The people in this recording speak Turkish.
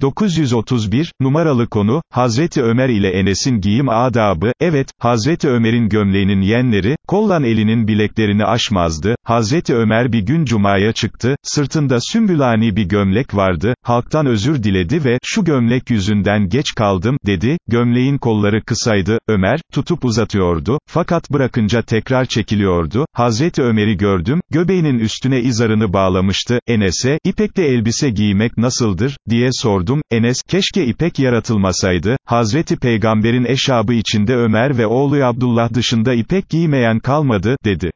931, numaralı konu, Hazreti Ömer ile Enes'in giyim adabı, evet, Hazreti Ömer'in gömleğinin yenleri, kollan elinin bileklerini aşmazdı, Hazreti Ömer bir gün Cuma'ya çıktı, sırtında sümbülani bir gömlek vardı, halktan özür diledi ve, şu gömlek yüzünden geç kaldım, dedi, gömleğin kolları kısaydı, Ömer, tutup uzatıyordu, fakat bırakınca tekrar çekiliyordu, Hazreti Ömer'i gördüm, göbeğinin üstüne izarını bağlamıştı, Enes'e, ipekle elbise giymek nasıldır, diye sordum, Enes, keşke ipek yaratılmasaydı, Hazreti Peygamber'in eşabı içinde Ömer ve oğlu Abdullah dışında ipek giymeyen kalmadı, dedi.